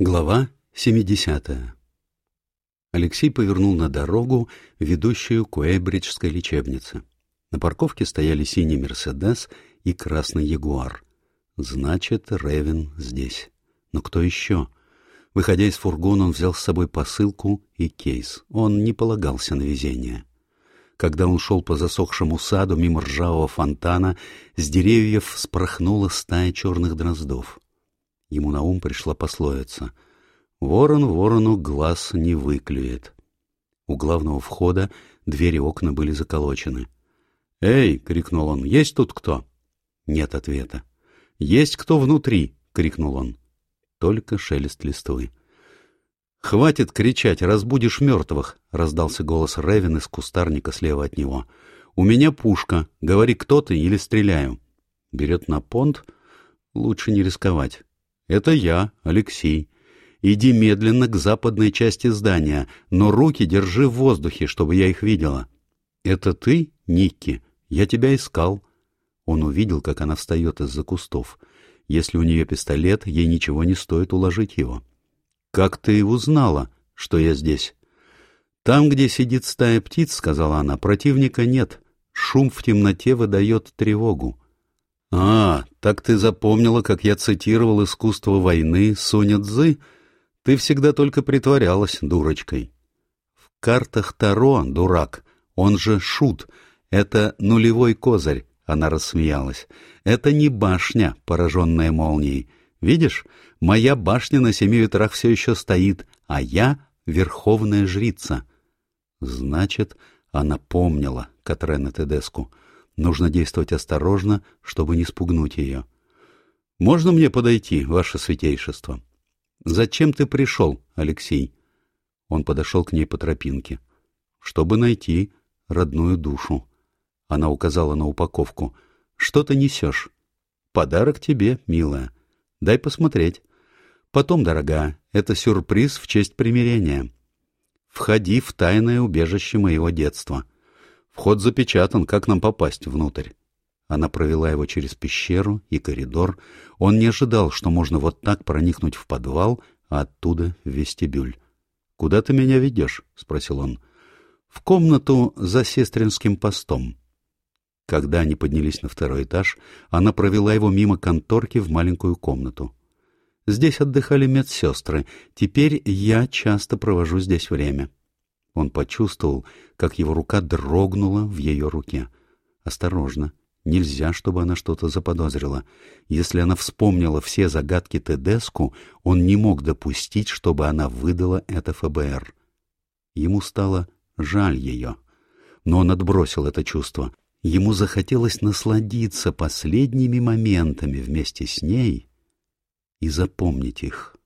Глава 70 Алексей повернул на дорогу, ведущую к Уэйбриджской лечебнице. На парковке стояли синий «Мерседес» и красный «Ягуар». Значит, Ревен здесь. Но кто еще? Выходя из фургона, он взял с собой посылку и кейс. Он не полагался на везение. Когда он шел по засохшему саду мимо ржавого фонтана, с деревьев спорхнула стая черных дроздов. Ему на ум пришла пословица «Ворон ворону глаз не выклюет». У главного входа двери и окна были заколочены. «Эй!» — крикнул он. «Есть тут кто?» Нет ответа. «Есть кто внутри?» — крикнул он. Только шелест листвы. «Хватит кричать, разбудишь мертвых!» — раздался голос Ревен из кустарника слева от него. «У меня пушка. Говори, кто ты, или стреляю». Берет на понт. Лучше не рисковать. «Это я, Алексей. Иди медленно к западной части здания, но руки держи в воздухе, чтобы я их видела». «Это ты, Никки? Я тебя искал». Он увидел, как она встает из-за кустов. Если у нее пистолет, ей ничего не стоит уложить его. «Как ты узнала, что я здесь?» «Там, где сидит стая птиц, — сказала она, — противника нет. Шум в темноте выдает тревогу. «А, так ты запомнила, как я цитировал искусство войны Суня Цзы? Ты всегда только притворялась дурочкой». «В картах Таро, дурак, он же шут, это нулевой козырь», — она рассмеялась. «Это не башня, пораженная молнией. Видишь, моя башня на семи ветрах все еще стоит, а я — верховная жрица». Значит, она помнила Катрена Тедеску — Нужно действовать осторожно, чтобы не спугнуть ее. «Можно мне подойти, ваше святейшество?» «Зачем ты пришел, Алексей?» Он подошел к ней по тропинке. «Чтобы найти родную душу». Она указала на упаковку. «Что ты несешь?» «Подарок тебе, милая. Дай посмотреть». «Потом, дорогая, это сюрприз в честь примирения. Входи в тайное убежище моего детства». Вход запечатан, как нам попасть внутрь? Она провела его через пещеру и коридор. Он не ожидал, что можно вот так проникнуть в подвал, а оттуда в вестибюль. «Куда ты меня ведешь?» — спросил он. «В комнату за сестринским постом». Когда они поднялись на второй этаж, она провела его мимо конторки в маленькую комнату. «Здесь отдыхали медсестры. Теперь я часто провожу здесь время». Он почувствовал, как его рука дрогнула в ее руке. Осторожно. Нельзя, чтобы она что-то заподозрила. Если она вспомнила все загадки Тедеску, он не мог допустить, чтобы она выдала это ФБР. Ему стало жаль ее. Но он отбросил это чувство. Ему захотелось насладиться последними моментами вместе с ней и запомнить их.